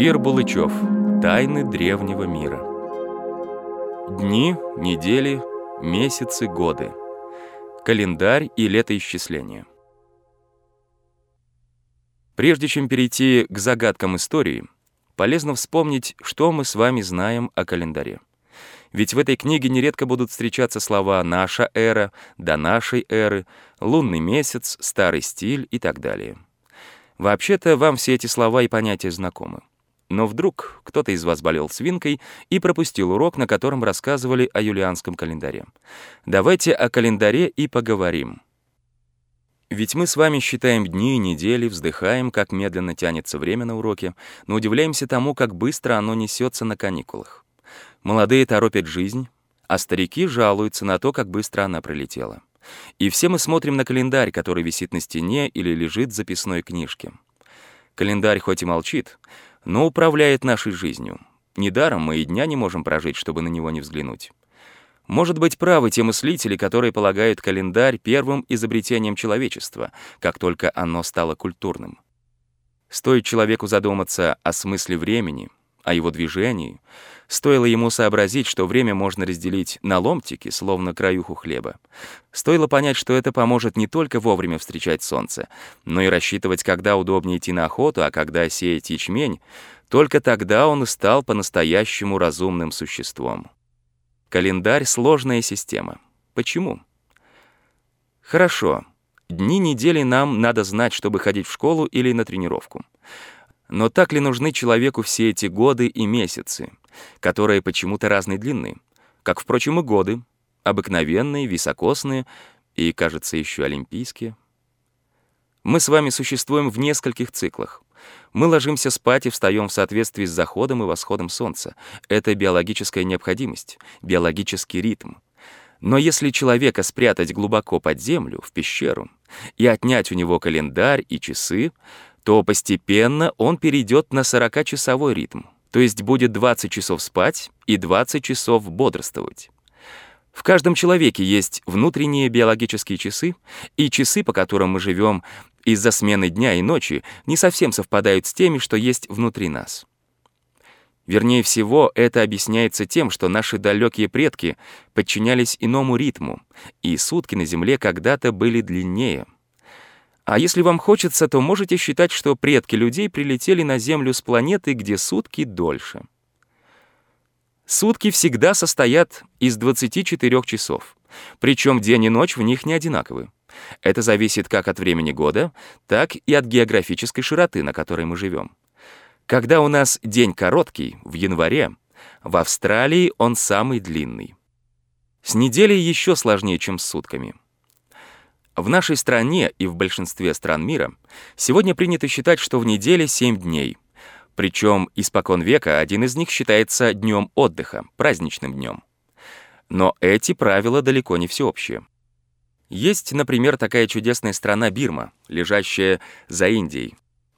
Кир Булычев. Тайны древнего мира. Дни, недели, месяцы, годы. Календарь и летоисчисление. Прежде чем перейти к загадкам истории, полезно вспомнить, что мы с вами знаем о календаре. Ведь в этой книге нередко будут встречаться слова «наша эра», «до нашей эры», «лунный месяц», «старый стиль» и так далее. Вообще-то вам все эти слова и понятия знакомы. Но вдруг кто-то из вас болел свинкой и пропустил урок, на котором рассказывали о юлианском календаре. Давайте о календаре и поговорим. Ведь мы с вами считаем дни и недели, вздыхаем, как медленно тянется время на уроке, но удивляемся тому, как быстро оно несется на каникулах. Молодые торопят жизнь, а старики жалуются на то, как быстро она пролетела. И все мы смотрим на календарь, который висит на стене или лежит в записной книжке. Календарь хоть и молчит, но управляет нашей жизнью. Недаром мы и дня не можем прожить, чтобы на него не взглянуть. Может быть, правы те мыслители, которые полагают календарь первым изобретением человечества, как только оно стало культурным. Стоит человеку задуматься о смысле времени, о его движении, Стоило ему сообразить, что время можно разделить на ломтики, словно краюху хлеба. Стоило понять, что это поможет не только вовремя встречать солнце, но и рассчитывать, когда удобнее идти на охоту, а когда сеять ячмень. Только тогда он стал по-настоящему разумным существом. Календарь — сложная система. Почему? Хорошо. Дни недели нам надо знать, чтобы ходить в школу или на тренировку. Но так ли нужны человеку все эти годы и месяцы? которые почему-то разной длины, как, впрочем, и годы, обыкновенные, високосные и, кажется, еще олимпийские. Мы с вами существуем в нескольких циклах. Мы ложимся спать и встаем в соответствии с заходом и восходом Солнца. Это биологическая необходимость, биологический ритм. Но если человека спрятать глубоко под землю, в пещеру, и отнять у него календарь и часы, то постепенно он перейдет на 40-часовой ритм то есть будет 20 часов спать и 20 часов бодрствовать. В каждом человеке есть внутренние биологические часы, и часы, по которым мы живем из-за смены дня и ночи, не совсем совпадают с теми, что есть внутри нас. Вернее всего, это объясняется тем, что наши далекие предки подчинялись иному ритму, и сутки на Земле когда-то были длиннее — а если вам хочется, то можете считать, что предки людей прилетели на Землю с планеты, где сутки дольше. Сутки всегда состоят из 24 часов, причем день и ночь в них не одинаковы. Это зависит как от времени года, так и от географической широты, на которой мы живем. Когда у нас день короткий, в январе, в Австралии он самый длинный. С неделей еще сложнее, чем с сутками — в нашей стране и в большинстве стран мира сегодня принято считать, что в неделе 7 дней. Причем испокон века один из них считается днем отдыха, праздничным днем. Но эти правила далеко не всеобщие. Есть, например, такая чудесная страна Бирма, лежащая за Индией.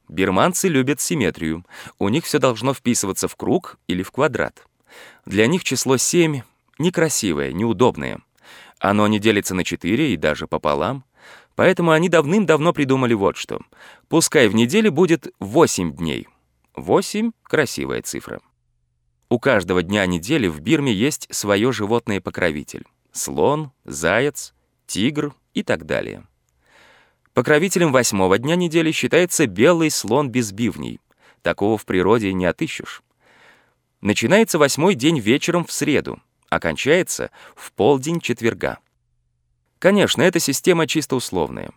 Бирманцы любят симметрию. У них все должно вписываться в круг или в квадрат. Для них число 7 некрасивое, неудобное — оно не делится на четыре и даже пополам. Поэтому они давным-давно придумали вот что. Пускай в неделе будет 8 дней. 8 — красивая цифра. У каждого дня недели в Бирме есть свое животное-покровитель. Слон, заяц, тигр и так далее. Покровителем восьмого дня недели считается белый слон без бивней. Такого в природе не отыщешь. Начинается восьмой день вечером в среду окончается в полдень четверга. Конечно, эта система чисто условная.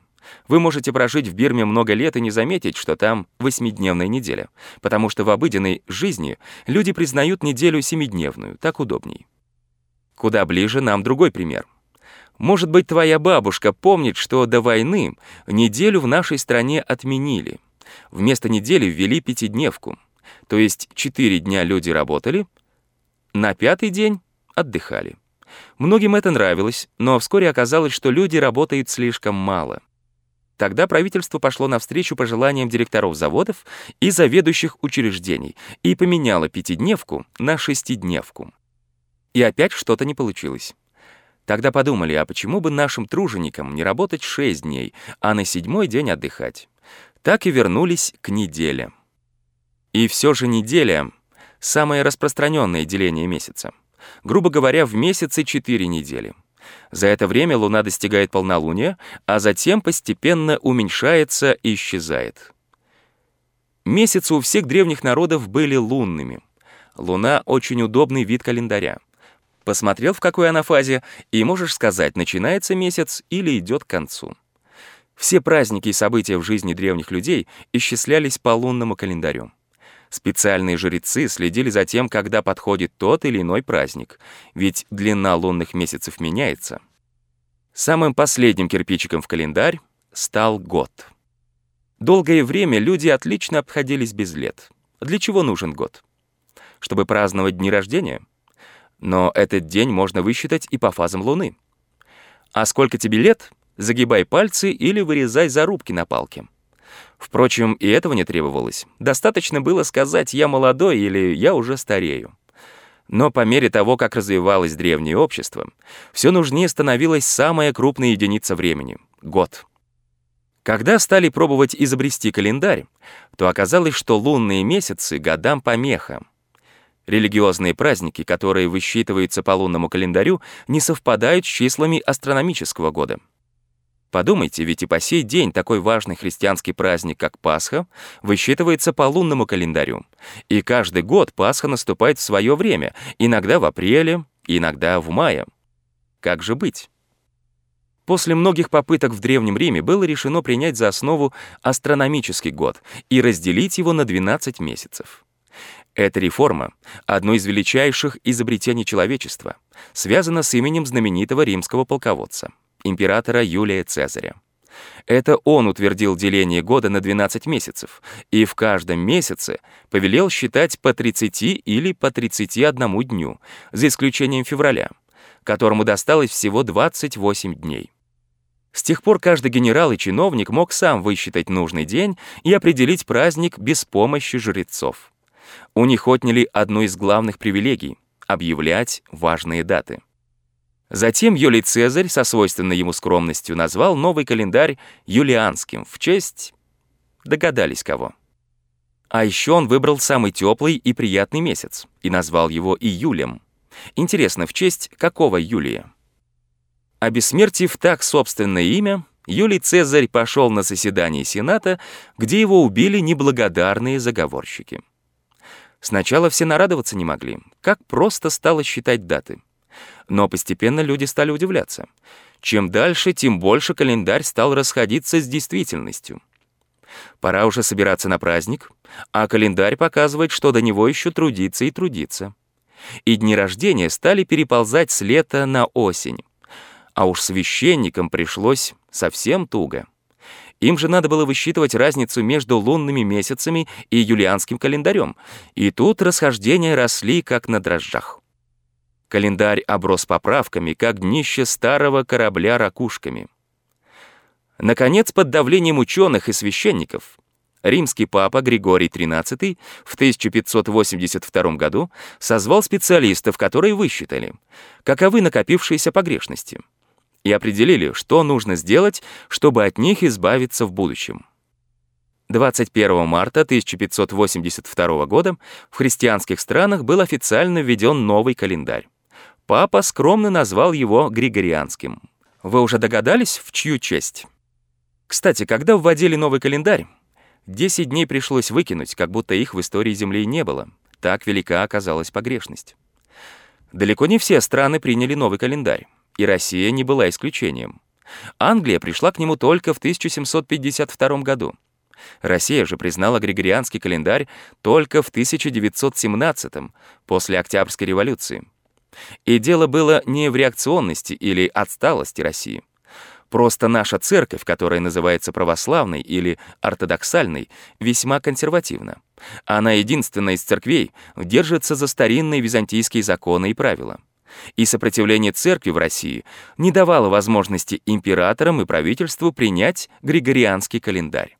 Вы можете прожить в Бирме много лет и не заметить, что там восьмидневная неделя, потому что в обыденной жизни люди признают неделю семидневную, так удобней. Куда ближе нам другой пример. Может быть, твоя бабушка помнит, что до войны неделю в нашей стране отменили. Вместо недели ввели пятидневку. То есть четыре дня люди работали, на пятый день отдыхали. Многим это нравилось, но вскоре оказалось, что люди работают слишком мало. Тогда правительство пошло навстречу пожеланиям директоров заводов и заведующих учреждений и поменяло пятидневку на шестидневку. И опять что-то не получилось. Тогда подумали, а почему бы нашим труженикам не работать шесть дней, а на седьмой день отдыхать? Так и вернулись к неделе. И все же неделя — самое распространенное деление месяца. Грубо говоря, в месяце 4 недели. За это время Луна достигает полнолуния, а затем постепенно уменьшается и исчезает. Месяцы у всех древних народов были лунными. Луна — очень удобный вид календаря. Посмотрел, в какой она фазе, и можешь сказать, начинается месяц или идет к концу. Все праздники и события в жизни древних людей исчислялись по лунному календарю. Специальные жрецы следили за тем, когда подходит тот или иной праздник, ведь длина лунных месяцев меняется. Самым последним кирпичиком в календарь стал год. Долгое время люди отлично обходились без лет. Для чего нужен год? Чтобы праздновать дни рождения? Но этот день можно высчитать и по фазам Луны. А сколько тебе лет? Загибай пальцы или вырезай зарубки на палке. Впрочем, и этого не требовалось. Достаточно было сказать «я молодой» или «я уже старею». Но по мере того, как развивалось древнее общество, все нужнее становилась самая крупная единица времени — год. Когда стали пробовать изобрести календарь, то оказалось, что лунные месяцы годам помеха. Религиозные праздники, которые высчитываются по лунному календарю, не совпадают с числами астрономического года. Подумайте, ведь и по сей день такой важный христианский праздник, как Пасха, высчитывается по лунному календарю. И каждый год Пасха наступает в свое время, иногда в апреле, иногда в мае. Как же быть? После многих попыток в Древнем Риме было решено принять за основу астрономический год и разделить его на 12 месяцев. Эта реформа — одно из величайших изобретений человечества, связана с именем знаменитого римского полководца — императора Юлия Цезаря. Это он утвердил деление года на 12 месяцев, и в каждом месяце повелел считать по 30 или по 31 дню, за исключением февраля, которому досталось всего 28 дней. С тех пор каждый генерал и чиновник мог сам высчитать нужный день и определить праздник без помощи жрецов. У них отняли одну из главных привилегий — объявлять важные даты. Затем Юлий Цезарь со свойственной ему скромностью назвал новый календарь юлианским в честь... Догадались кого. А еще он выбрал самый теплый и приятный месяц и назвал его июлем. Интересно, в честь какого Юлия? Обессмертив так собственное имя, Юлий Цезарь пошел на заседание Сената, где его убили неблагодарные заговорщики. Сначала все нарадоваться не могли, как просто стало считать даты — но постепенно люди стали удивляться. Чем дальше, тем больше календарь стал расходиться с действительностью. Пора уже собираться на праздник, а календарь показывает, что до него еще трудиться и трудиться. И дни рождения стали переползать с лета на осень. А уж священникам пришлось совсем туго. Им же надо было высчитывать разницу между лунными месяцами и юлианским календарем, и тут расхождения росли как на дрожжах. Календарь оброс поправками, как днище старого корабля ракушками. Наконец, под давлением ученых и священников, римский папа Григорий XIII в 1582 году созвал специалистов, которые высчитали, каковы накопившиеся погрешности, и определили, что нужно сделать, чтобы от них избавиться в будущем. 21 марта 1582 года в христианских странах был официально введен новый календарь. Папа скромно назвал его Григорианским. Вы уже догадались, в чью честь? Кстати, когда вводили новый календарь, 10 дней пришлось выкинуть, как будто их в истории Земли не было. Так велика оказалась погрешность. Далеко не все страны приняли новый календарь, и Россия не была исключением. Англия пришла к нему только в 1752 году. Россия же признала григорианский календарь только в 1917 после Октябрьской революции. И дело было не в реакционности или отсталости России. Просто наша церковь, которая называется православной или ортодоксальной, весьма консервативна. Она единственная из церквей держится за старинные византийские законы и правила. И сопротивление церкви в России не давало возможности императорам и правительству принять григорианский календарь.